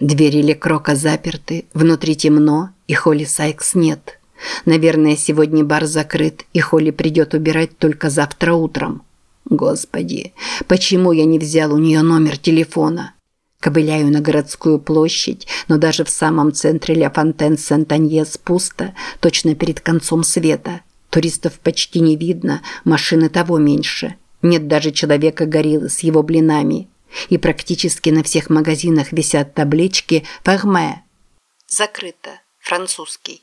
Двери Лекрока заперты, внутри темно, и Холли Сайкс нет. Наверное, сегодня бар закрыт, и Холли придет убирать только завтра утром. Господи, почему я не взял у нее номер телефона? Ковыляю на городскую площадь, но даже в самом центре Ля Фонтен Сент-Аньес пусто, точно перед концом света. Туристов почти не видно, машины того меньше. Нет даже человека-гориллы с его блинами. И практически на всех магазинах висят таблички «Ферме». Закрыто. Французский.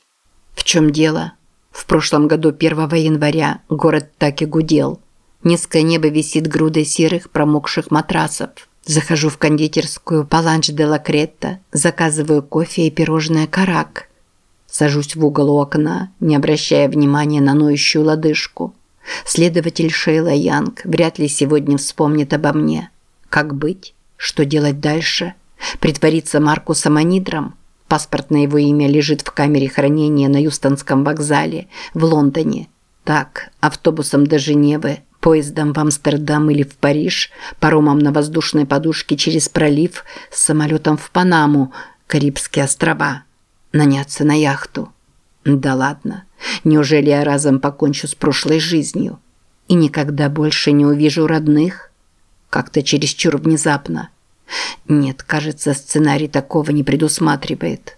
В чем дело? В прошлом году 1 января город так и гудел. Низкое небо висит грудой серых промокших матрасов. Захожу в кондитерскую Паланч де ла Кретта, заказываю кофе и пирожное карак. Сажусь в угол у окна, не обращая внимания на ноющую лодыжку. Следователь Шейла Янг вряд ли сегодня вспомнит обо мне. Как быть? Что делать дальше? Притвориться Маркусом Анидром? Паспорт на его имя лежит в камере хранения на Юстонском вокзале в Лондоне. Так, автобусом до Женевы, поездом в Амстердам или в Париж, паромом на воздушной подушке через пролив, с самолетом в Панаму, Карибские острова. Наняться на яхту. Да ладно. Неужели я разом покончу с прошлой жизнью? И никогда больше не увижу родных? Как-то чересчур внезапно. Нет, кажется, сценарий такого не предусматривает.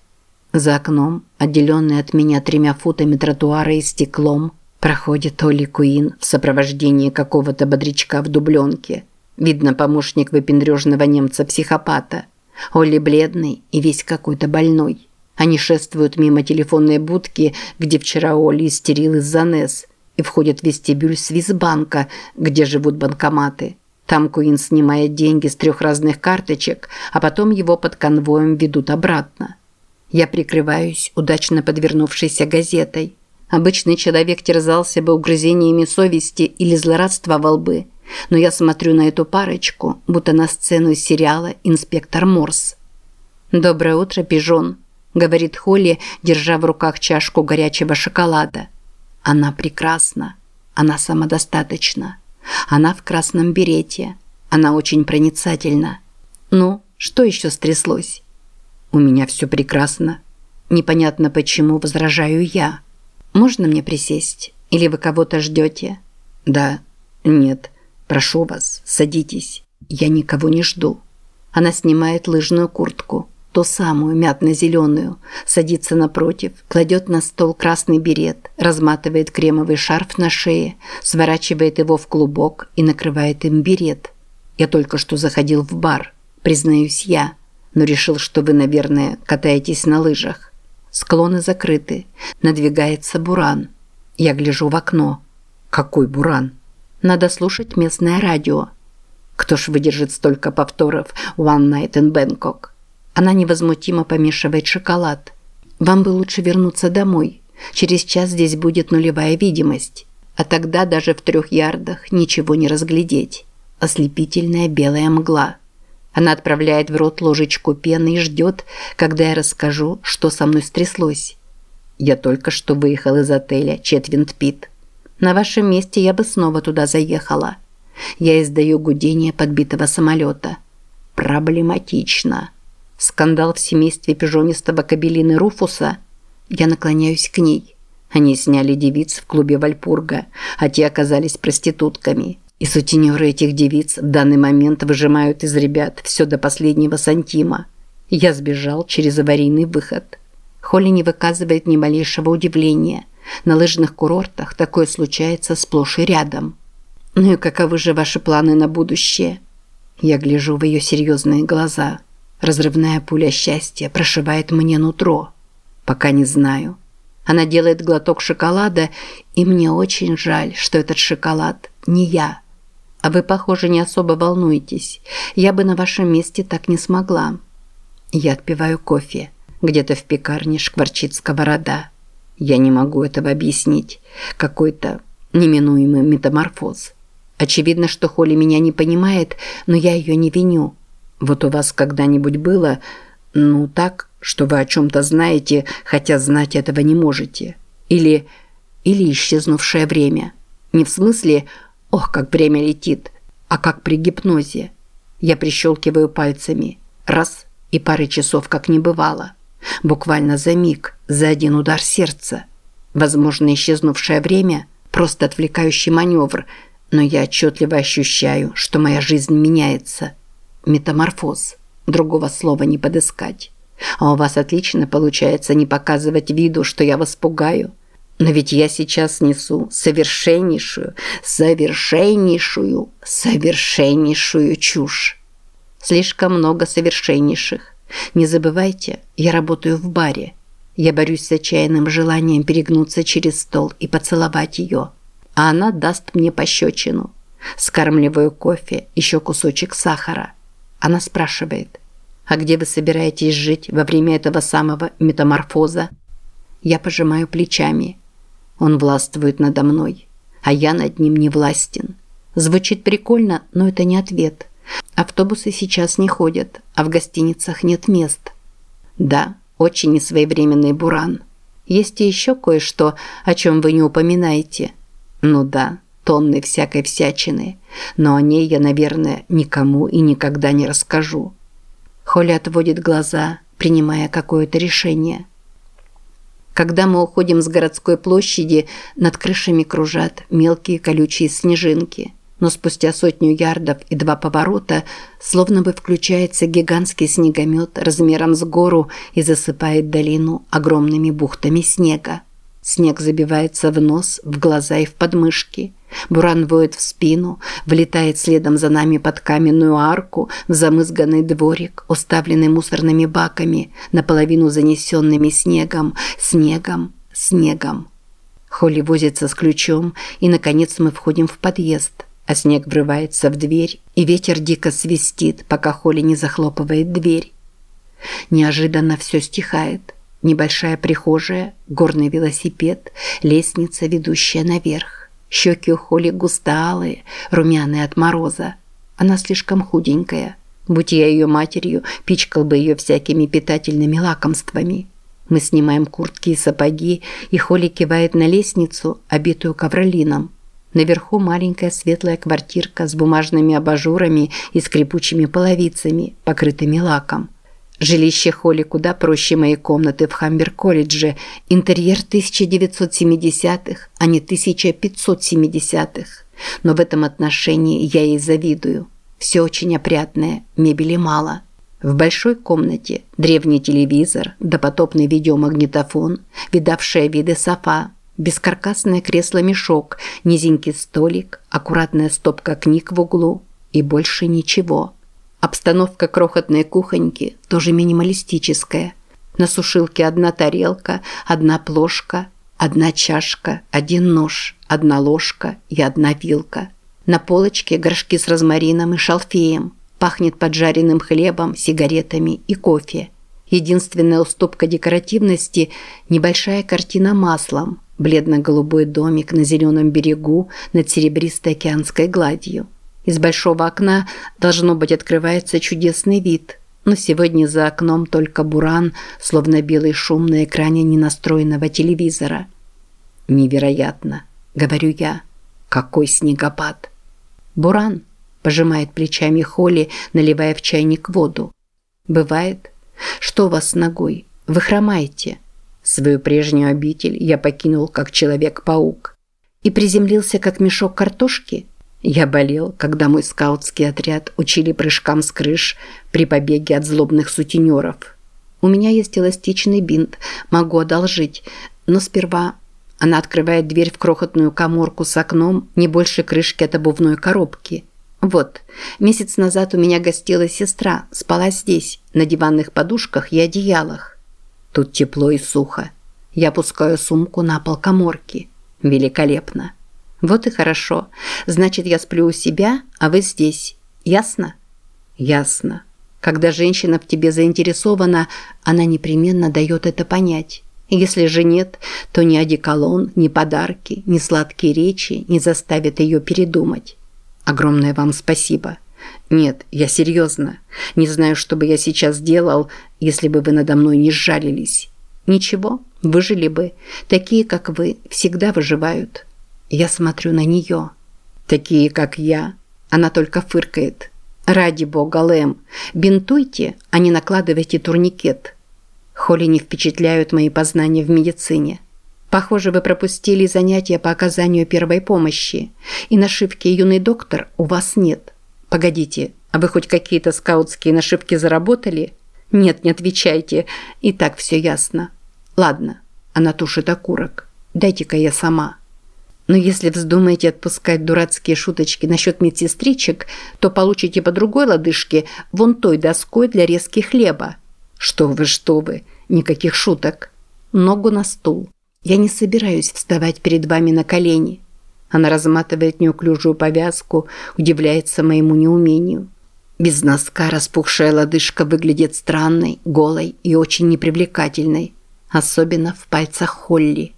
За окном, отделенный от меня тремя футами тротуара и стеклом, проходит Оли Куин в сопровождении какого-то бодрячка в дубленке. Видно, помощник выпендрежного немца-психопата. Оли бледный и весь какой-то больной. Они шествуют мимо телефонной будки, где вчера Оли истерил из-за НЭС, и входят в вестибюль Свисбанка, где живут банкоматы. Там Куин снимает деньги с трех разных карточек, а потом его под конвоем ведут обратно. Я прикрываюсь удачно подвернувшейся газетой. Обычный человек терзался бы угрызениями совести или злорадствовал бы, но я смотрю на эту парочку, будто на сцену из сериала «Инспектор Морс». «Доброе утро, пижон», – говорит Холли, держа в руках чашку горячего шоколада. «Она прекрасна. Она самодостаточна». Она в красном берете. Она очень проницательна. Ну, что еще стряслось? У меня все прекрасно. Непонятно почему возражаю я. Можно мне присесть? Или вы кого-то ждете? Да. Нет. Прошу вас, садитесь. Я никого не жду. Она снимает лыжную куртку ту самую мятно-зеленую, садится напротив, кладет на стол красный берет, разматывает кремовый шарф на шее, сворачивает его в клубок и накрывает им берет. Я только что заходил в бар, признаюсь я, но решил, что вы, наверное, катаетесь на лыжах. Склоны закрыты, надвигается буран. Я гляжу в окно. Какой буран? Надо слушать местное радио. Кто ж выдержит столько повторов «One Night in Bangkok»? Она невозмутимо помешивает шоколад. Вам бы лучше вернуться домой. Через час здесь будет нулевая видимость. А тогда даже в трех ярдах ничего не разглядеть. Ослепительная белая мгла. Она отправляет в рот ложечку пены и ждет, когда я расскажу, что со мной стряслось. Я только что выехал из отеля Четвинд Пит. На вашем месте я бы снова туда заехала. Я издаю гудение подбитого самолета. Проблематично. Скандал в семействе пижонистого кабелины Руфуса. Я наклоняюсь к ней. Они сняли девиц в клубе Вальпурга, а те оказались проститутками. И сутенеры этих девиц в данный момент выжимают из ребят все до последнего сантима. Я сбежал через аварийный выход. Холли не выказывает ни малейшего удивления. На лыжных курортах такое случается сплошь и рядом. Ну и каковы же ваши планы на будущее? Я гляжу в ее серьезные глаза. Разрывная пуля счастья прошивает мне нутро. Пока не знаю. Она делает глоток шоколада, и мне очень жаль, что этот шоколад не я. А вы, похоже, не особо волнуетесь. Я бы на вашем месте так не смогла. Я отпиваю кофе. Где-то в пекарне шкварчит сковорода. Я не могу этого объяснить. Какой-то неминуемый метаморфоз. Очевидно, что Холли меня не понимает, но я ее не виню. Вот у вас когда-нибудь было, ну так, что вы о чем-то знаете, хотя знать этого не можете? Или, или исчезнувшее время? Не в смысле «ох, как время летит», а как при гипнозе. Я прищелкиваю пальцами. Раз – и пары часов как не бывало. Буквально за миг, за один удар сердца. Возможно, исчезнувшее время – просто отвлекающий маневр, но я отчетливо ощущаю, что моя жизнь меняется. Метаморфоз. Другого слова не подыскать. А у вас отлично получается не показывать виду, что я вас пугаю. Но ведь я сейчас несу совершеннейшую, совершеннейшую, совершеннейшую чушь. Слишком много совершеннейших. Не забывайте, я работаю в баре. Я борюсь с отчаянным желанием перегнуться через стол и поцеловать ее. А она даст мне пощечину. Скармливаю кофе, еще кусочек сахара. Она спрашивает, а где вы собираетесь жить во время этого самого метаморфоза? Я пожимаю плечами. Он властвует надо мной, а я над ним не властен. Звучит прикольно, но это не ответ. Автобусы сейчас не ходят, а в гостиницах нет мест. Да, очень несвоевременный буран. Есть и еще кое-что, о чем вы не упоминаете. Ну да, тонны всякой всячины, но о ней я, наверное, никому и никогда не расскажу. Холли отводит глаза, принимая какое-то решение. Когда мы уходим с городской площади, над крышами кружат мелкие колючие снежинки – но спустя сотню ярдов и два поворота словно бы включается гигантский снегомет размером с гору и засыпает долину огромными бухтами снега. Снег забивается в нос, в глаза и в подмышки. Буран воет в спину, влетает следом за нами под каменную арку в замызганный дворик, уставленный мусорными баками, наполовину занесенными снегом, снегом, снегом. Холли возится с ключом, и, наконец, мы входим в подъезд а снег врывается в дверь, и ветер дико свистит, пока Холли не захлопывает дверь. Неожиданно все стихает. Небольшая прихожая, горный велосипед, лестница, ведущая наверх. Щеки у Холли густалые, румяные от мороза. Она слишком худенькая. Будь я ее матерью, пичкал бы ее всякими питательными лакомствами. Мы снимаем куртки и сапоги, и Холли кивает на лестницу, обитую ковролином. Наверху маленькая светлая квартирка с бумажными абажурами и скрипучими половицами, покрытыми лаком. Жилище Холли куда проще моей комнаты в Хамбер-колледже. Интерьер 1970-х, а не 1570-х. Но в этом отношении я ей завидую. Все очень опрятное, мебели мало. В большой комнате древний телевизор, допотопный видеомагнитофон, видавшая виды софа, Бескаркасное кресло-мешок, низенький столик, аккуратная стопка книг в углу и больше ничего. Обстановка крохотной кухоньки тоже минималистическая. На сушилке одна тарелка, одна плошка, одна чашка, один нож, одна ложка и одна вилка. На полочке горшки с розмарином и шалфеем. Пахнет поджаренным хлебом, сигаретами и кофе. Единственная уступка декоративности – небольшая картина маслом – Бледно-голубой домик на зеленом берегу над серебристой океанской гладью. Из большого окна, должно быть, открывается чудесный вид, но сегодня за окном только буран, словно белый шум на экране ненастроенного телевизора. «Невероятно», — говорю я. «Какой снегопад!» «Буран», — пожимает плечами Холли, наливая в чайник воду. «Бывает. Что у вас с ногой? Вы хромаете?» Свою прежнюю обитель я покинул как человек-паук и приземлился как мешок картошки. Я болел, когда мой скаутский отряд учили прыжкам с крыш при побеге от злобных сутенеров. У меня есть эластичный бинт, могу одолжить, но сперва она открывает дверь в крохотную коморку с окном не больше крышки от обувной коробки. Вот, месяц назад у меня гостила сестра, спала здесь, на диванных подушках и одеялах. Тут тепло и сухо. Я опускаю сумку на пол коморки. Великолепно. Вот и хорошо. Значит, я сплю у себя, а вы здесь. Ясно? Ясно. Когда женщина в тебе заинтересована, она непременно дает это понять. Если же нет, то ни одеколон, ни подарки, ни сладкие речи не заставят ее передумать. Огромное вам спасибо. Нет, я серьезно. Не знаю, что бы я сейчас делал, если бы вы надо мной не сжалились. Ничего, выжили бы. Такие, как вы, всегда выживают. Я смотрю на нее. Такие, как я. Она только фыркает. Ради бога, Лэм, бинтуйте, а не накладывайте турникет. Холли не впечатляют мои познания в медицине. Похоже, вы пропустили занятия по оказанию первой помощи, и нашивки «Юный доктор» у вас нет. Погодите, а вы хоть какие-то скаутские нашивки заработали? Нет, не отвечайте, и так все ясно. Ладно, она тушит окурок. Дайте-ка я сама. Но если вздумаете отпускать дурацкие шуточки насчет медсестричек, то получите по другой лодыжке вон той доской для резки хлеба. Что вы, что вы, никаких шуток. Ногу на стул. Я не собираюсь вставать перед вами на колени. Она разматывает неуклюжую повязку, удивляется моему неумению. Без носка распухшая лодыжка выглядит странной, голой и очень непривлекательной, особенно в пальцах Холли.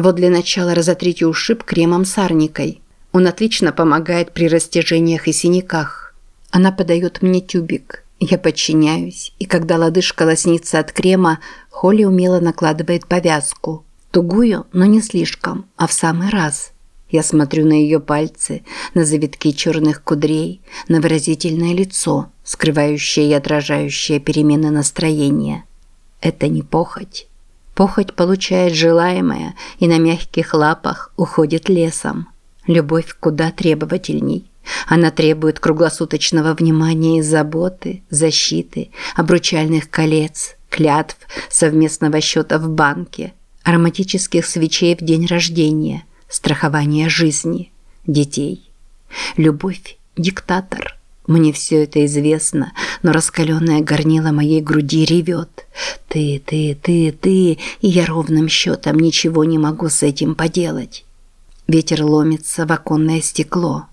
Вот для начала разотрите ушиб кремом с арникой. Он отлично помогает при растяжениях и синяках. Она подает мне тюбик. Я подчиняюсь, и когда лодыжка лоснится от крема, Холли умело накладывает повязку. Тугую, но не слишком, а в самый раз. Я смотрю на ее пальцы, на завитки черных кудрей, на выразительное лицо, скрывающее и отражающее перемены настроения. Это не похоть. Похоть получает желаемое и на мягких лапах уходит лесом. Любовь куда требовательней. Она требует круглосуточного внимания и заботы, защиты, обручальных колец, клятв, совместного счета в банке, ароматических свечей в день рождения, страхования жизни, детей. Любовь – диктатор – мне все это известно, но раскаленное горнило моей груди ревет. Ты, ты, ты, ты, и я ровным счетом ничего не могу с этим поделать. Ветер ломится в оконное стекло.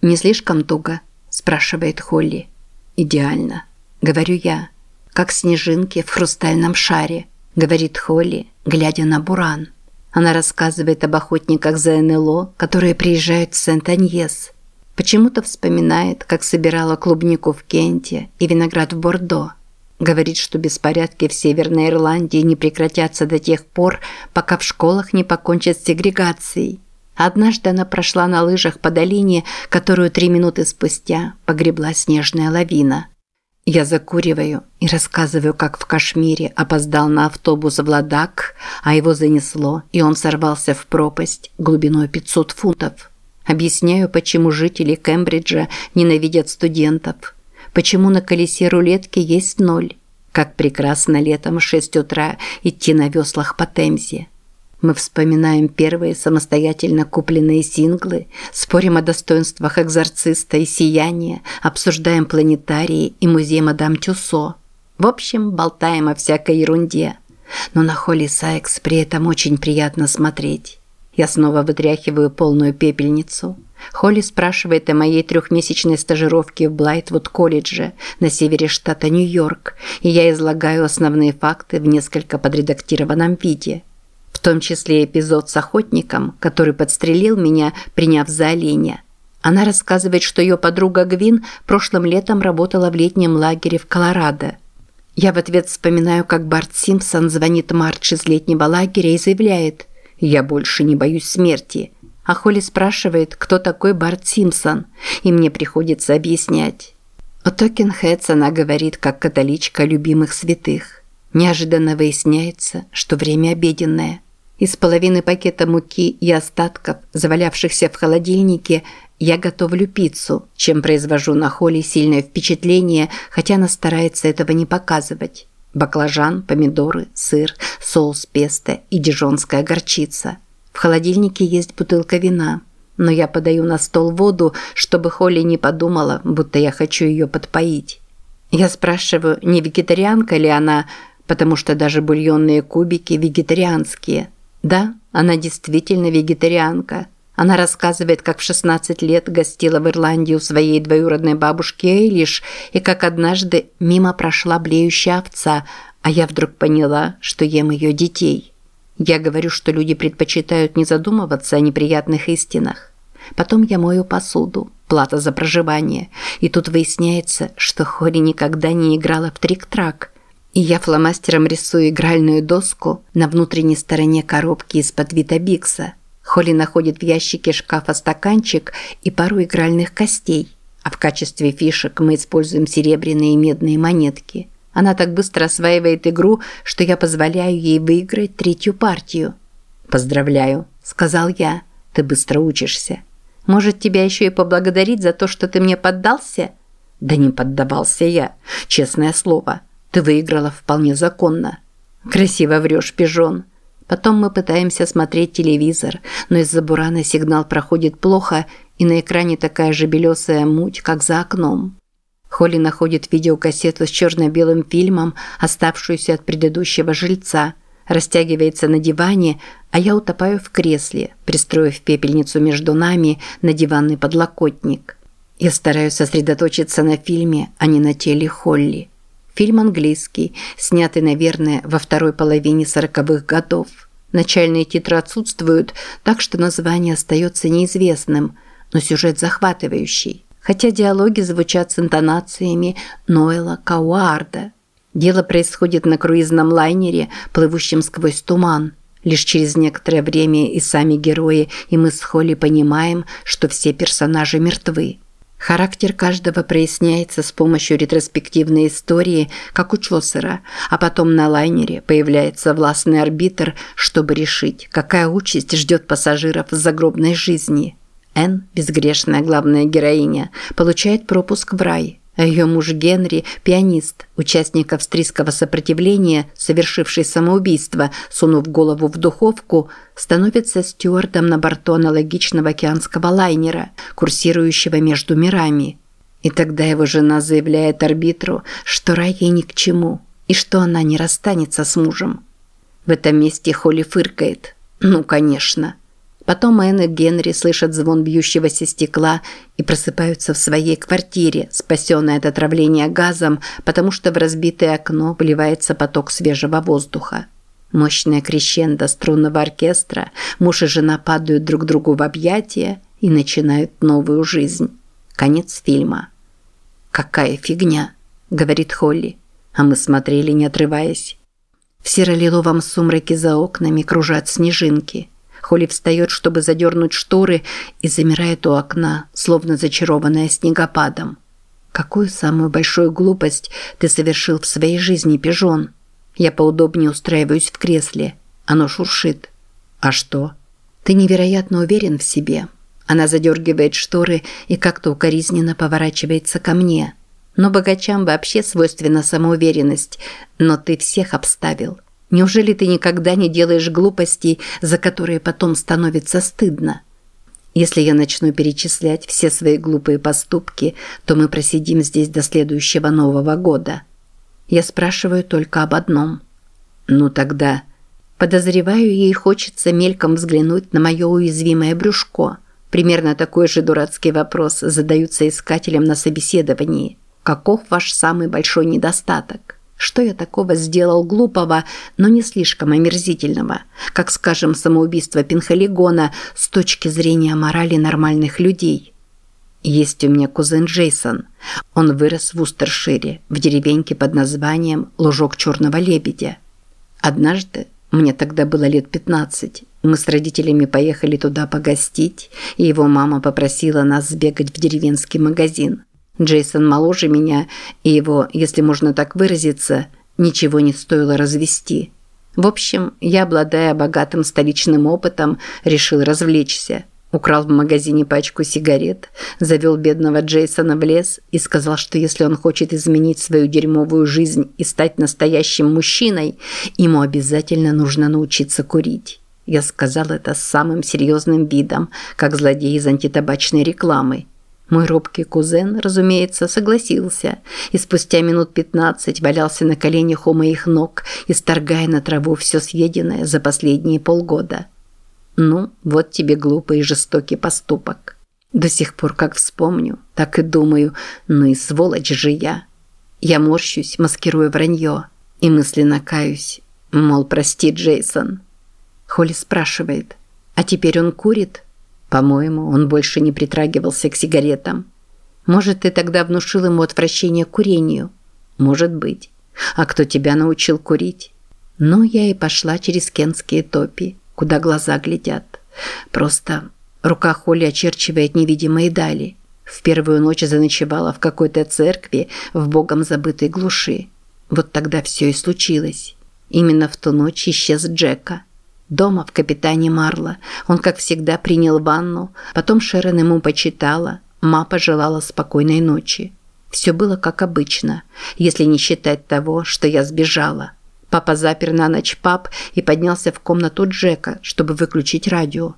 «Не слишком туго?» – спрашивает Холли. «Идеально», – говорю я. «Как снежинки в хрустальном шаре», – говорит Холли, глядя на Буран. Она рассказывает об охотниках за НЛО, которые приезжают в Сент-Аньес – Почему-то вспоминает, как собирала клубнику в Кенте и виноград в Бордо. Говорит, что беспорядки в Северной Ирландии не прекратятся до тех пор, пока в школах не покончат с сегрегацией. Однажды она прошла на лыжах по долине, которую три минуты спустя погребла снежная лавина. Я закуриваю и рассказываю, как в Кашмире опоздал на автобус в Ладак, а его занесло, и он сорвался в пропасть глубиной 500 футов. Объясняю, почему жители Кембриджа ненавидят студентов. Почему на колесе рулетки есть ноль. Как прекрасно летом в 6 утра идти на веслах по Темзе. Мы вспоминаем первые самостоятельно купленные синглы, спорим о достоинствах экзорциста и сияния, обсуждаем планетарии и музей мадам Тюсо. В общем, болтаем о всякой ерунде. Но на Холли Сайкс при этом очень приятно смотреть. Я снова вытряхиваю полную пепельницу. Холли спрашивает о моей трехмесячной стажировке в Блайтвуд-колледже на севере штата Нью-Йорк, и я излагаю основные факты в несколько подредактированном виде. В том числе эпизод с охотником, который подстрелил меня, приняв за оленя. Она рассказывает, что ее подруга Гвин прошлым летом работала в летнем лагере в Колорадо. Я в ответ вспоминаю, как Барт Симпсон звонит Мардж из летнего лагеря и заявляет – я больше не боюсь смерти. А Холли спрашивает, кто такой Барт Симпсон, и мне приходится объяснять. О Токенхедс она говорит, как католичка любимых святых. Неожиданно выясняется, что время обеденное. Из половины пакета муки и остатков, завалявшихся в холодильнике, я готовлю пиццу, чем произвожу на Холли сильное впечатление, хотя она старается этого не показывать. Баклажан, помидоры, сыр, соус песто и дижонская горчица. В холодильнике есть бутылка вина, но я подаю на стол воду, чтобы Холли не подумала, будто я хочу ее подпоить. Я спрашиваю, не вегетарианка ли она, потому что даже бульонные кубики вегетарианские. Да, она действительно вегетарианка. Она рассказывает, как в 16 лет гостила в Ирландии у своей двоюродной бабушки Эйлиш и как однажды мимо прошла блеющая овца, а я вдруг поняла, что ем ее детей. Я говорю, что люди предпочитают не задумываться о неприятных истинах. Потом я мою посуду, плата за проживание, и тут выясняется, что Холли никогда не играла в трик-трак. И я фломастером рисую игральную доску на внутренней стороне коробки из-под Витабикса – Холли находит в ящике шкафа стаканчик и пару игральных костей. А в качестве фишек мы используем серебряные и медные монетки. Она так быстро осваивает игру, что я позволяю ей выиграть третью партию. «Поздравляю», – сказал я. «Ты быстро учишься». «Может, тебя еще и поблагодарить за то, что ты мне поддался?» «Да не поддавался я, честное слово. Ты выиграла вполне законно». «Красиво врешь, пижон». Потом мы пытаемся смотреть телевизор, но из-за бурана сигнал проходит плохо, и на экране такая же белесая муть, как за окном. Холли находит видеокассету с черно-белым фильмом, оставшуюся от предыдущего жильца, растягивается на диване, а я утопаю в кресле, пристроив пепельницу между нами на диванный подлокотник. Я стараюсь сосредоточиться на фильме, а не на теле Холли. Фильм английский, снятый, наверное, во второй половине сороковых годов. Начальные титры отсутствуют, так что название остается неизвестным – но сюжет захватывающий, хотя диалоги звучат с интонациями Ноэла Кауарда. Дело происходит на круизном лайнере, плывущем сквозь туман. Лишь через некоторое время и сами герои, и мы с Холли понимаем, что все персонажи мертвы. Характер каждого проясняется с помощью ретроспективной истории, как у Чосера, а потом на лайнере появляется властный арбитр, чтобы решить, какая участь ждет пассажиров в загробной жизни – Энн, безгрешная главная героиня, получает пропуск в рай, а ее муж Генри, пианист, участник австрийского сопротивления, совершивший самоубийство, сунув голову в духовку, становится стюардом на борту аналогичного океанского лайнера, курсирующего между мирами. И тогда его жена заявляет арбитру, что рай ей ни к чему, и что она не расстанется с мужем. В этом месте Холли фыркает. Ну, конечно. Потом Энн и Генри слышат звон бьющегося стекла и просыпаются в своей квартире, спасенной от отравления газом, потому что в разбитое окно вливается поток свежего воздуха. Мощная крещендо струнного оркестра, муж и жена падают друг другу в объятия и начинают новую жизнь. Конец фильма. «Какая фигня!» – говорит Холли. А мы смотрели, не отрываясь. В серо-лиловом сумраке за окнами кружат снежинки – Холли встает, чтобы задернуть шторы, и замирает у окна, словно зачарованная снегопадом. «Какую самую большую глупость ты совершил в своей жизни, пижон?» Я поудобнее устраиваюсь в кресле. Оно шуршит. «А что?» «Ты невероятно уверен в себе». Она задергивает шторы и как-то укоризненно поворачивается ко мне. Но богачам вообще свойственна самоуверенность, но ты всех обставил. Неужели ты никогда не делаешь глупостей, за которые потом становится стыдно? Если я начну перечислять все свои глупые поступки, то мы просидим здесь до следующего Нового года. Я спрашиваю только об одном. Ну тогда... Подозреваю, ей хочется мельком взглянуть на мое уязвимое брюшко. Примерно такой же дурацкий вопрос задаются искателям на собеседовании. Каков ваш самый большой недостаток? Что я такого сделал глупого, но не слишком омерзительного, как, скажем, самоубийство Пинхалигона с точки зрения морали нормальных людей? Есть у меня кузен Джейсон. Он вырос в Устершире, в деревеньке под названием Лужок Черного Лебедя. Однажды, мне тогда было лет 15, мы с родителями поехали туда погостить, и его мама попросила нас сбегать в деревенский магазин. Джейсон моложе меня, и его, если можно так выразиться, ничего не стоило развести. В общем, я, обладая богатым столичным опытом, решил развлечься. Украл в магазине пачку сигарет, завел бедного Джейсона в лес и сказал, что если он хочет изменить свою дерьмовую жизнь и стать настоящим мужчиной, ему обязательно нужно научиться курить. Я сказал это с самым серьезным видом, как злодей из антитабачной рекламы. Мой робкий кузен, разумеется, согласился и спустя минут пятнадцать валялся на коленях у моих ног, исторгая на траву все съеденное за последние полгода. Ну, вот тебе глупый и жестокий поступок. До сих пор, как вспомню, так и думаю, ну и сволочь же я. Я морщусь, маскируя вранье, и мысленно каюсь, мол, прости, Джейсон. Холли спрашивает, а теперь он курит? По-моему, он больше не притрагивался к сигаретам. Может, ты тогда внушил ему отвращение к курению? Может быть. А кто тебя научил курить? Ну, я и пошла через кенские топи, куда глаза глядят. Просто рука Холли очерчивает невидимые дали. В первую ночь заночевала в какой-то церкви в богом забытой глуши. Вот тогда все и случилось. Именно в ту ночь исчез Джека. Дома в капитане Марла он, как всегда, принял ванну, потом Шерон ему почитала, ма пожелала спокойной ночи. Все было как обычно, если не считать того, что я сбежала. Папа запер на ночь пап и поднялся в комнату Джека, чтобы выключить радио.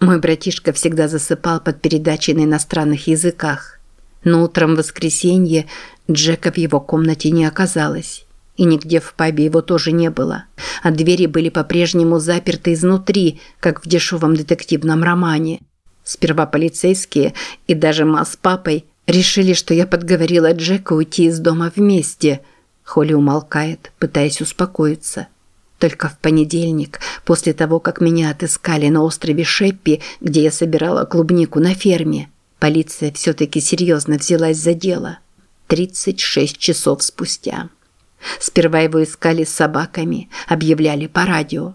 Мой братишка всегда засыпал под передачей на иностранных языках. Но утром в воскресенье Джека в его комнате не оказалось. И нигде в пабе его тоже не было. А двери были по-прежнему заперты изнутри, как в дешевом детективном романе. Сперва полицейские и даже ма с папой решили, что я подговорила Джека уйти из дома вместе. Холли умолкает, пытаясь успокоиться. Только в понедельник, после того, как меня отыскали на острове Шеппи, где я собирала клубнику на ферме, полиция все-таки серьезно взялась за дело. 36 часов спустя. Сперва его искали с собаками, объявляли по радио.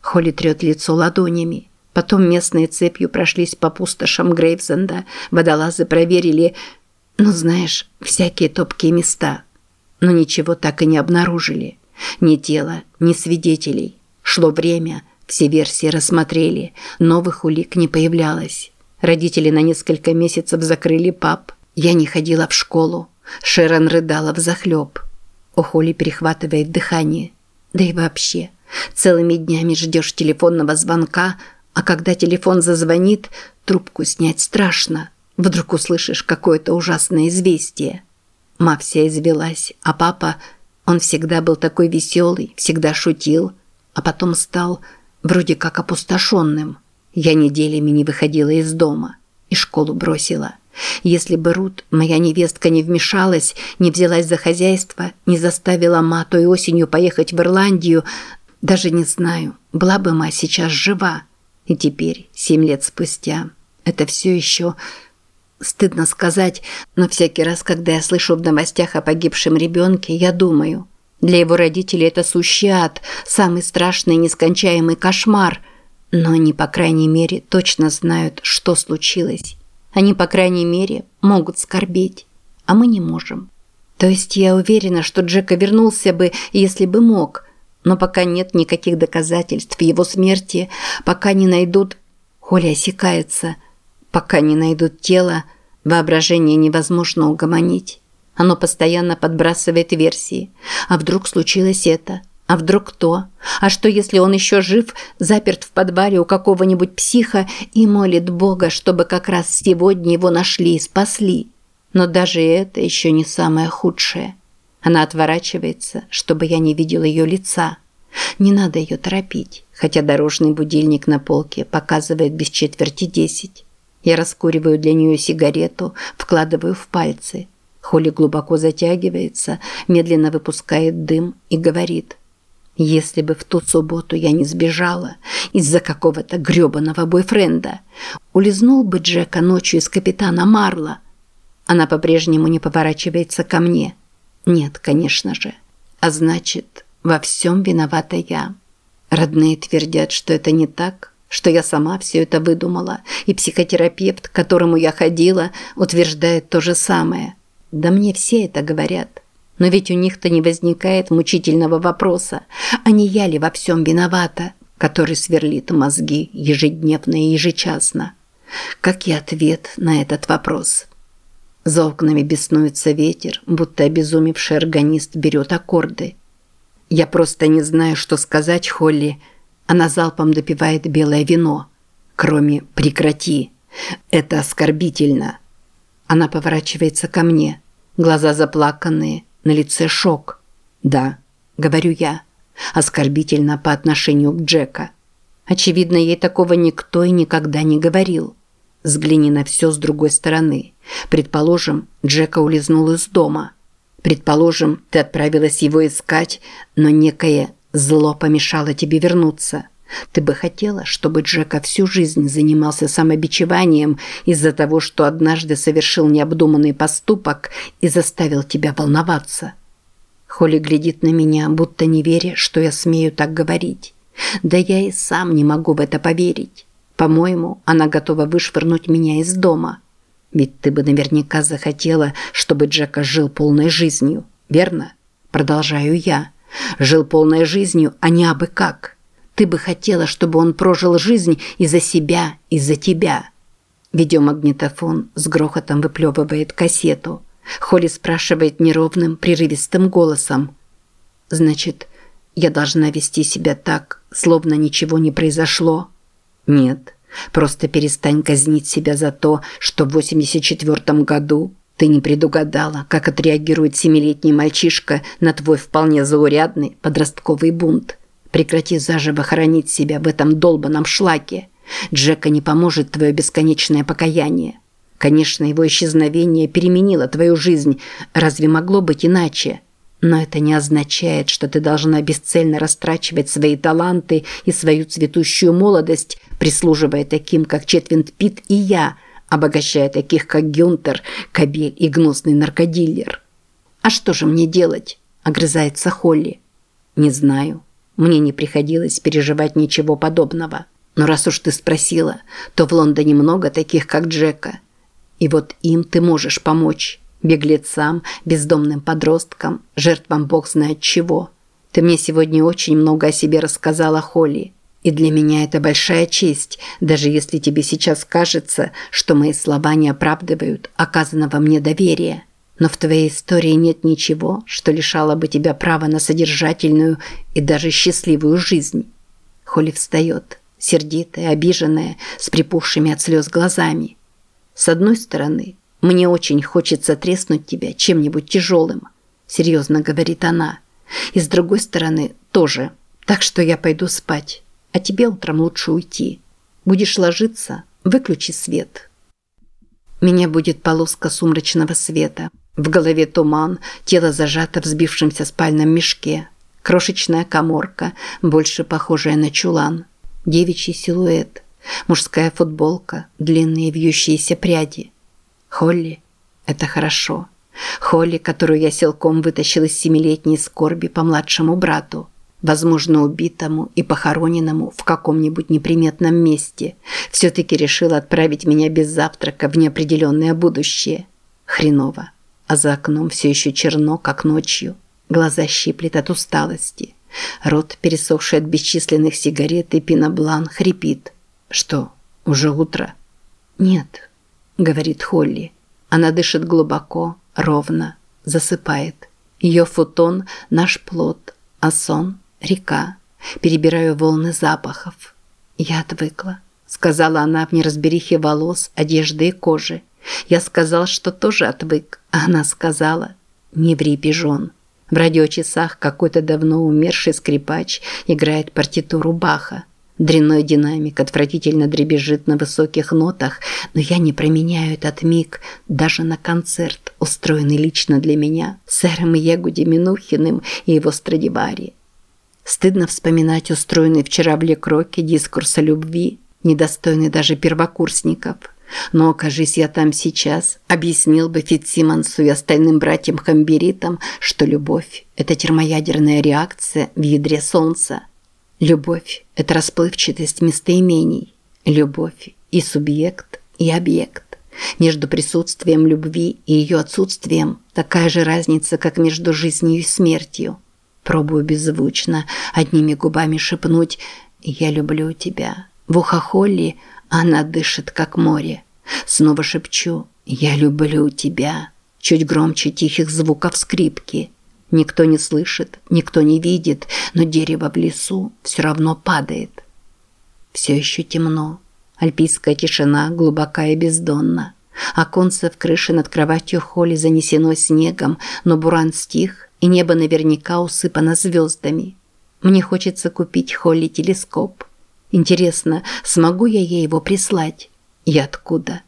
Холли трет лицо ладонями. Потом местные цепью прошлись по пустошам Грейвзенда, водолазы проверили, ну знаешь, всякие топкие места. Но ничего так и не обнаружили. Ни тела, ни свидетелей. Шло время, все версии рассмотрели, новых улик не появлялось. Родители на несколько месяцев закрыли паб. Я не ходила в школу. Шерон рыдала взахлеб. У Холли перехватывает дыхание. Да и вообще, целыми днями ждешь телефонного звонка, а когда телефон зазвонит, трубку снять страшно. Вдруг услышишь какое-то ужасное известие. Ма вся извелась, а папа – он всегда был такой веселый, всегда шутил, а потом стал вроде как опустошенным. Я неделями не выходила из дома и школу бросила. Если бы Рут, моя невестка, не вмешалась, не взялась за хозяйство, не заставила ма той осенью поехать в Ирландию, даже не знаю, была бы ма сейчас жива. И теперь, семь лет спустя, это все еще Стыдно сказать, но всякий раз, когда я слышу в новостях о погибшем ребенке, я думаю, для его родителей это сущий ад, самый страшный нескончаемый кошмар. Но они, по крайней мере, точно знают, что случилось. Они, по крайней мере, могут скорбеть, а мы не можем. То есть я уверена, что Джека вернулся бы, если бы мог, но пока нет никаких доказательств его смерти, пока не найдут... Холя осекается – Пока не найдут тело, воображение невозможно угомонить. Оно постоянно подбрасывает версии. А вдруг случилось это? А вдруг то? А что, если он еще жив, заперт в подвале у какого-нибудь психа и молит Бога, чтобы как раз сегодня его нашли и спасли? Но даже это еще не самое худшее. Она отворачивается, чтобы я не видел ее лица. Не надо ее торопить, хотя дорожный будильник на полке показывает без четверти десять. Я раскуриваю для нее сигарету, вкладываю в пальцы. Холли глубоко затягивается, медленно выпускает дым и говорит. «Если бы в ту субботу я не сбежала из-за какого-то грёбаного бойфренда, улизнул бы Джека ночью из капитана Марла». Она по-прежнему не поворачивается ко мне. Нет, конечно же. А значит, во всем виновата я. Родные твердят, что это не так, что я сама все это выдумала, и психотерапевт, к которому я ходила, утверждает то же самое. Да мне все это говорят. Но ведь у них-то не возникает мучительного вопроса, а не я ли во всем виновата, который сверлит мозги ежедневно и ежечасно. Как и ответ на этот вопрос? За окнами беснуется ветер, будто обезумевший органист берет аккорды. Я просто не знаю, что сказать Холли, она залпом допивает белое вино. Кроме «прекрати». Это оскорбительно. Она поворачивается ко мне. Глаза заплаканные, на лице шок. «Да», — говорю я, — оскорбительно по отношению к Джека. Очевидно, ей такого никто и никогда не говорил. Взгляни на все с другой стороны. Предположим, Джека улизнул из дома. Предположим, ты отправилась его искать, но некое Зло помешало тебе вернуться. Ты бы хотела, чтобы Джека всю жизнь занимался самобичеванием из-за того, что однажды совершил необдуманный поступок и заставил тебя волноваться. Холли глядит на меня, будто не веря, что я смею так говорить. Да я и сам не могу в это поверить. По-моему, она готова вышвырнуть меня из дома. Ведь ты бы наверняка захотела, чтобы Джека жил полной жизнью, верно? Продолжаю я. Жил полной жизнью, а не абы как. Ты бы хотела, чтобы он прожил жизнь из-за себя, из-за тебя. Видеомагнитофон с грохотом выплевывает кассету. Холли спрашивает неровным, прерывистым голосом. «Значит, я должна вести себя так, словно ничего не произошло?» «Нет, просто перестань казнить себя за то, что в 84 году ты не предугадала, как отреагирует семилетний мальчишка на твой вполне заурядный подростковый бунт. Прекрати заживо хоронить себя в этом долбанном шлаке. Джека не поможет твое бесконечное покаяние. Конечно, его исчезновение переменило твою жизнь. Разве могло быть иначе? Но это не означает, что ты должна бесцельно растрачивать свои таланты и свою цветущую молодость, прислуживая таким, как Четвинд Пит и я, обогащая таких, как Гюнтер, Кабель и гнусный наркодиллер. «А что же мне делать?» – огрызается Холли. «Не знаю. Мне не приходилось переживать ничего подобного. Но раз уж ты спросила, то в Лондоне много таких, как Джека. И вот им ты можешь помочь. Беглецам, бездомным подросткам, жертвам бог знает чего. Ты мне сегодня очень много о себе рассказала, Холли. И для меня это большая честь, даже если тебе сейчас кажется, что мои слова не оправдывают оказанного мне доверия. Но в твоей истории нет ничего, что лишало бы тебя права на содержательную и даже счастливую жизнь. Холли встает, сердитая, обиженная, с припухшими от слез глазами. С одной стороны, мне очень хочется треснуть тебя чем-нибудь тяжелым, серьезно говорит она. И с другой стороны, тоже. Так что я пойду спать, а тебе утром лучше уйти. Будешь ложиться, выключи свет. Меня будет полоска сумрачного света. В голове туман, тело зажато в сбившемся спальном мешке. Крошечная коморка, больше похожая на чулан. Девичий силуэт. Мужская футболка, длинные вьющиеся пряди. Холли – это хорошо. Холли, которую я силком вытащил из семилетней скорби по младшему брату возможно, убитому и похороненному в каком-нибудь неприметном месте, все-таки решила отправить меня без завтрака в неопределенное будущее. Хреново а за окном все еще черно, как ночью. Глаза щиплет от усталости. Рот, пересохший от бесчисленных сигарет и пеноблан, хрипит. «Что, уже утро?» «Нет», — говорит Холли. Она дышит глубоко, ровно, засыпает. Ее футон – наш плод, а сон – река. Перебираю волны запахов. «Я отвыкла», – сказала она в неразберихе волос, одежды и кожи. Я сказал, что тоже отвык, она сказала «Не ври, пижон». В радиочасах какой-то давно умерший скрипач играет партитуру Баха. Дрянной динамик отвратительно дребезжит на высоких нотах, но я не променяю этот миг даже на концерт, устроенный лично для меня, сэром Егуди Минухиным и его Страдивари. Стыдно вспоминать устроенный вчера в Лекроке дискурс о любви, недостойный даже первокурсников – но, окажись я там сейчас, объяснил бы Фитсимонсу и остальным братьям-хамберитам, что любовь – это термоядерная реакция в ядре Солнца. Любовь – это расплывчатость местоимений. Любовь – и субъект, и объект. Между присутствием любви и ее отсутствием такая же разница, как между жизнью и смертью. Пробую беззвучно, одними губами шепнуть «Я люблю тебя». В ухо Холли – она дышит, как море. Снова шепчу «Я люблю тебя». Чуть громче тихих звуков скрипки. Никто не слышит, никто не видит, но дерево в лесу все равно падает. Все еще темно. Альпийская тишина глубока и бездонна. Оконце в крыше над кроватью Холли занесено снегом, но буран стих, и небо наверняка усыпано звездами. Мне хочется купить Холли телескоп. Интересно, смогу я ей его прислать? И откуда?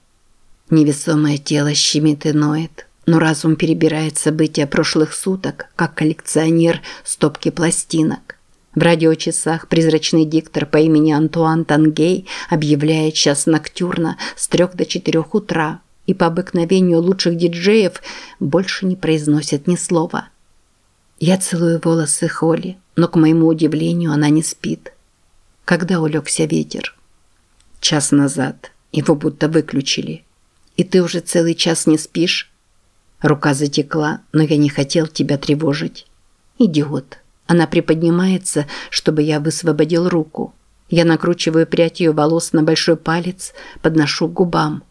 Невесомое тело щемит и ноет, но разум перебирает события прошлых суток, как коллекционер стопки пластинок. В радиочасах призрачный диктор по имени Антуан Тангей объявляет час ноктюрна с трех до четырех утра и по обыкновению лучших диджеев больше не произносит ни слова. Я целую волосы Холли, но, к моему удивлению, она не спит. Когда улегся ветер? Час назад. Его будто выключили. И ты уже целый час не спишь? Рука затекла, но я не хотел тебя тревожить. Идиот. Она приподнимается, чтобы я высвободил руку. Я накручиваю прядь ее волос на большой палец, подношу к губам.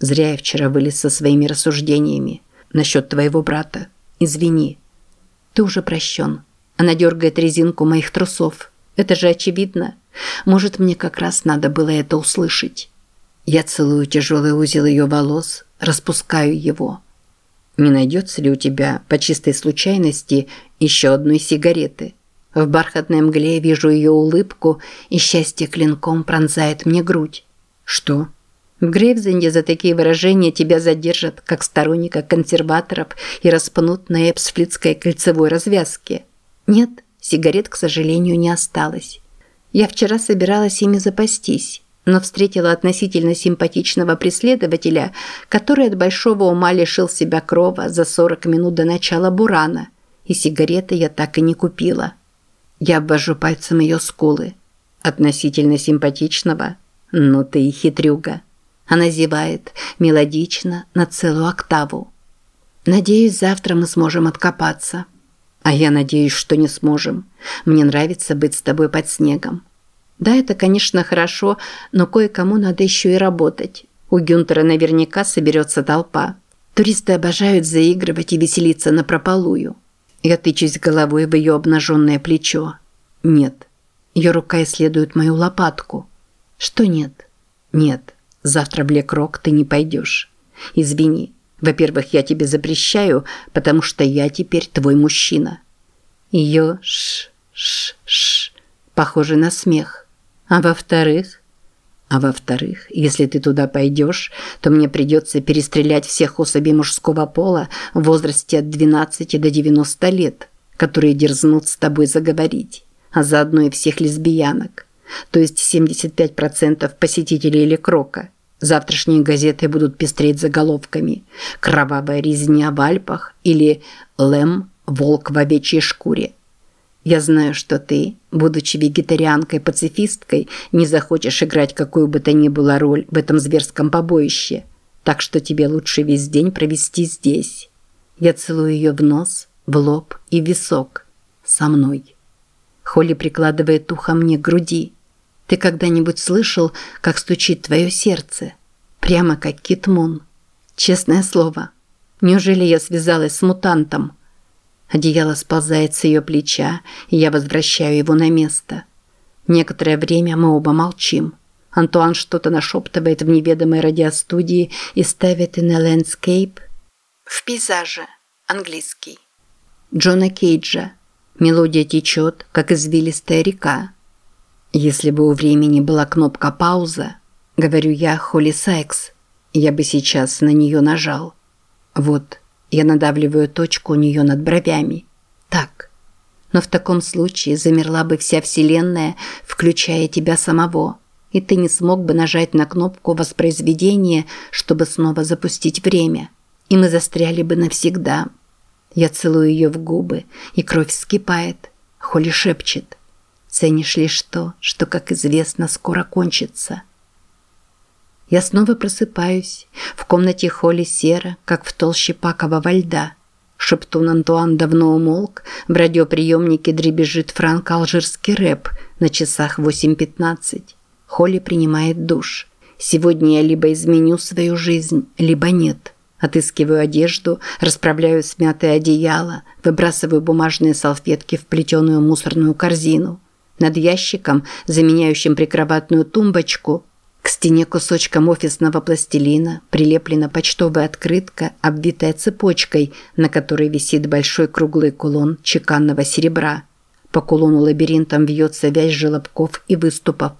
Зря я вчера вылез со своими рассуждениями насчет твоего брата. Извини. Ты уже прощен. Она дергает резинку моих трусов. Это же очевидно. Может, мне как раз надо было это услышать. Я целую тяжелый узел ее волос, распускаю его. Не найдется ли у тебя, по чистой случайности, еще одной сигареты? В бархатной мгле вижу ее улыбку, и счастье клинком пронзает мне грудь. Что? В Грейвзенде за такие выражения тебя задержат, как сторонника консерваторов, и распнут на эпсфлитской кольцевой развязке. Нет, сигарет, к сожалению, не осталось. Я вчера собиралась ими запастись, но встретила относительно симпатичного преследователя, который от большого ума лишил себя крова за 40 минут до начала бурана, и сигареты я так и не купила. Я обвожу пальцем ее скулы. Относительно симпатичного? Ну ты и хитрюга. Она зевает, мелодично, на целую октаву. Надеюсь, завтра мы сможем откопаться. А я надеюсь, что не сможем. Мне нравится быть с тобой под снегом. Да, это, конечно, хорошо, но кое-кому надо еще и работать. У Гюнтера наверняка соберется толпа. Туристы обожают заигрывать и веселиться на прополую. Я тычусь головой в ее обнаженное плечо. Нет. Ее рука исследует мою лопатку. Что нет? Нет. Завтра в Лекрок ты не пойдешь. Извини. Во-первых, я тебе запрещаю, потому что я теперь твой мужчина. Ее ш-ш-ш похоже на смех. А во-вторых, а во-вторых, если ты туда пойдешь, то мне придется перестрелять всех особей мужского пола в возрасте от 12 до 90 лет, которые дерзнут с тобой заговорить, а заодно и всех лесбиянок, то есть 75% посетителей Лекрока. Завтрашние газеты будут пестреть заголовками «Кровавая резня в Альпах» или «Лэм. Волк в овечьей шкуре». Я знаю, что ты, будучи вегетарианкой-пацифисткой, не захочешь играть какую бы то ни было роль в этом зверском побоище, так что тебе лучше весь день провести здесь. Я целую ее в нос, в лоб и в висок. Со мной. Холли прикладывает ухо мне к груди. Ты когда-нибудь слышал, как стучит твое сердце? Прямо как Китмун. Честное слово. Неужели я связалась с мутантом? Одеяло сползает с ее плеча, и я возвращаю его на место. Некоторое время мы оба молчим. Антуан что-то нашептывает в неведомой радиостудии и ставит in a landscape в пейзаже, английский. Джона Кейджа. Мелодия течет, как извилистая река. Если бы у времени была кнопка «пауза», говорю я Холли Сайкс, я бы сейчас на нее нажал. Вот, я надавливаю точку у нее над бровями. Так. Но в таком случае замерла бы вся Вселенная, включая тебя самого, и ты не смог бы нажать на кнопку воспроизведения, чтобы снова запустить время. И мы застряли бы навсегда. Я целую ее в губы, и кровь вскипает. Холли шепчет – Ценишь лишь то, что, как известно, скоро кончится. Я снова просыпаюсь. В комнате Холли серо, как в толще пакового льда. Шептун Антуан давно умолк. В радиоприемнике дребезжит франко-алжирский рэп на часах 8.15. Холли принимает душ. Сегодня я либо изменю свою жизнь, либо нет. Отыскиваю одежду, расправляю смятое одеяло, выбрасываю бумажные салфетки в плетеную мусорную корзину. Над ящиком, заменяющим прикроватную тумбочку, к стене кусочком офисного пластилина прилеплена почтовая открытка, обвитая цепочкой, на которой висит большой круглый кулон чеканного серебра. По кулону лабиринтом вьется вязь желобков и выступов.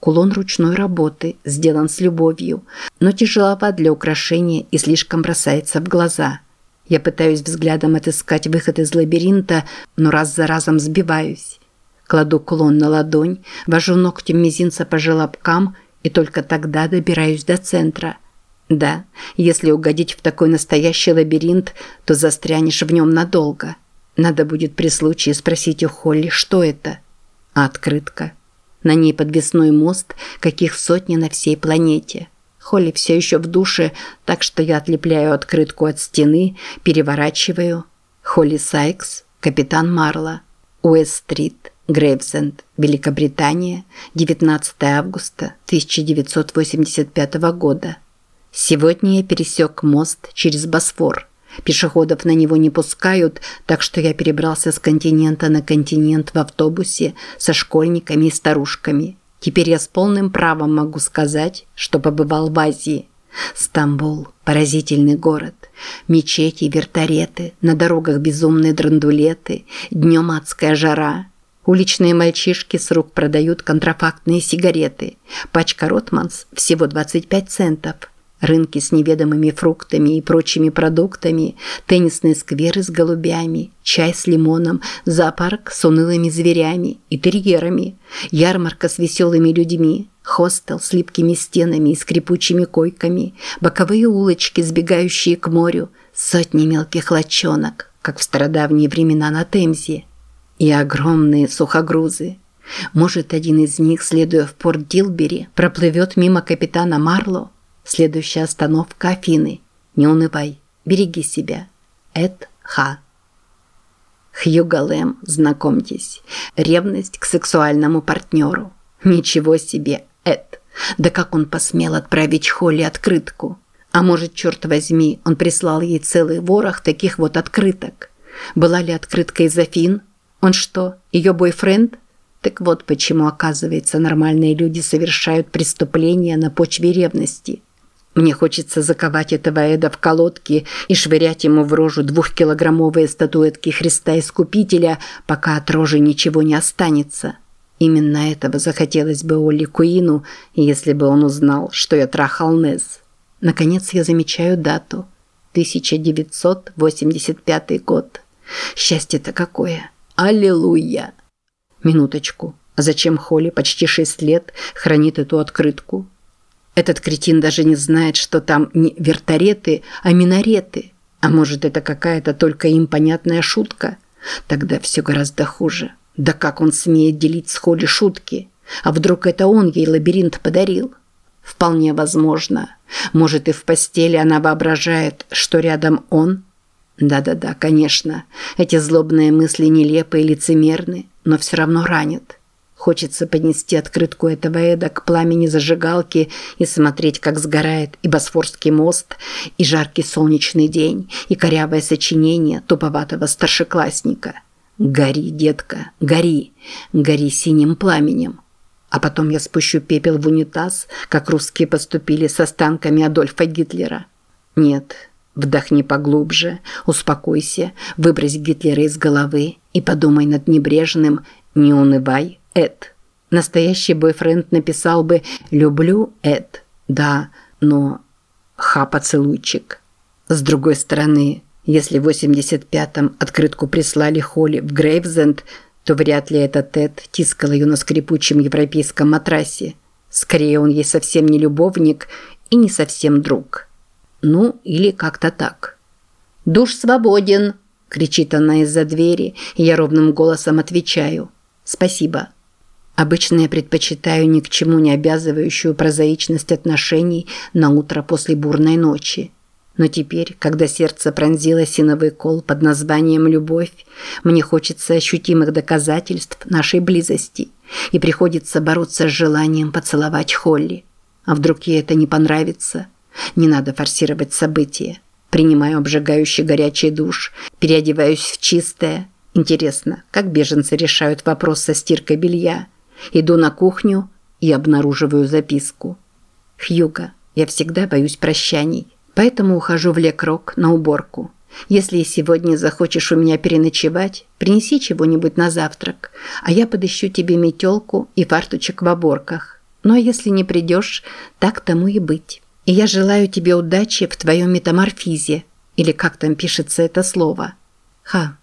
Кулон ручной работы, сделан с любовью, но тяжеловат для украшения и слишком бросается в глаза. Я пытаюсь взглядом отыскать выход из лабиринта, но раз за разом сбиваюсь. Кладу кулон на ладонь, вожу ногтем мизинца по желобкам и только тогда добираюсь до центра. Да, если угодить в такой настоящий лабиринт, то застрянешь в нем надолго. Надо будет при случае спросить у Холли, что это. А открытка. На ней подвесной мост, каких сотни на всей планете. Холли все еще в душе, так что я отлепляю открытку от стены, переворачиваю. Холли Сайкс, капитан Марла, Уэст-стрит, Грейвсенд, Великобритания, 19 августа 1985 года. Сегодня я пересек мост через Босфор. Пешеходов на него не пускают, так что я перебрался с континента на континент в автобусе со школьниками и старушками. Теперь я с полным правом могу сказать, что побывал в Азии. Стамбул – поразительный город. Мечети, вертолеты, на дорогах безумные драндулеты, днем адская жара. Уличные мальчишки с рук продают контрафактные сигареты. Пачка Ротманс всего 25 центов – Рынки с неведомыми фруктами и прочими продуктами, теннисные скверы с голубями, чай с лимоном, зоопарк с унылыми зверями и терьерами, ярмарка с веселыми людьми, хостел с липкими стенами и скрипучими койками, боковые улочки, сбегающие к морю, сотни мелких лачонок, как в стародавние времена на Темзе, и огромные сухогрузы. Может, один из них, следуя в порт Дилбери, проплывет мимо капитана Марло – Следующая остановка Афины. Не унывай. Береги себя. Эд Ха. Хьюго Лэм, знакомьтесь. Ревность к сексуальному партнеру. Ничего себе, Эд. Да как он посмел отправить Холли открытку? А может, черт возьми, он прислал ей целый ворох таких вот открыток? Была ли открытка из Афин? Он что, ее бойфренд? Так вот почему, оказывается, нормальные люди совершают преступления на почве ревности. Мне хочется заковать этого Эда в колодки и швырять ему в рожу двухкилограммовые статуэтки Христа Искупителя, пока от рожи ничего не останется. Именно этого захотелось бы Олли Куину, если бы он узнал, что я трахал Нез. Наконец я замечаю дату. 1985 год. Счастье-то какое! Аллилуйя! Минуточку. А зачем Холли почти шесть лет хранит эту открытку? Этот кретин даже не знает, что там не вертолеты, а минареты. А может, это какая-то только им понятная шутка? Тогда все гораздо хуже. Да как он смеет делить с Холли шутки? А вдруг это он ей лабиринт подарил? Вполне возможно. Может, и в постели она воображает, что рядом он? Да-да-да, конечно. Эти злобные мысли нелепы и лицемерны, но все равно ранят. Хочется поднести открытку этого Эда к пламени зажигалки и смотреть, как сгорает и Босфорский мост, и жаркий солнечный день, и корявое сочинение туповатого старшеклассника. «Гори, детка, гори, гори синим пламенем». А потом я спущу пепел в унитаз, как русские поступили с останками Адольфа Гитлера. Нет, вдохни поглубже, успокойся, выбрось Гитлера из головы и подумай над небрежным «не унывай, Эд. Настоящий бойфренд написал бы «люблю Эд». Да, но ха-поцелуйчик. С другой стороны, если в 85-м открытку прислали Холли в Грейвзенд, то вряд ли этот Эд тискал ее на скрипучем европейском матрасе. Скорее, он ей совсем не любовник и не совсем друг. Ну, или как-то так. «Душ свободен!» – кричит она из-за двери, и я ровным голосом отвечаю. «Спасибо». Обычно я предпочитаю ни к чему не обязывающую прозаичность отношений на утро после бурной ночи. Но теперь, когда сердце пронзило синовый кол под названием «любовь», мне хочется ощутимых доказательств нашей близости и приходится бороться с желанием поцеловать Холли. А вдруг ей это не понравится? Не надо форсировать события. Принимаю обжигающий горячий душ, переодеваюсь в чистое. Интересно, как беженцы решают вопрос со стиркой белья – Иду на кухню и обнаруживаю записку. «Хьюго, я всегда боюсь прощаний, поэтому ухожу в Лекрок на уборку. Если сегодня захочешь у меня переночевать, принеси чего-нибудь на завтрак, а я подыщу тебе метелку и фартучек в оборках. А если не придешь, так тому и быть. И я желаю тебе удачи в твоем метаморфизе, или как там пишется это слово. Ха,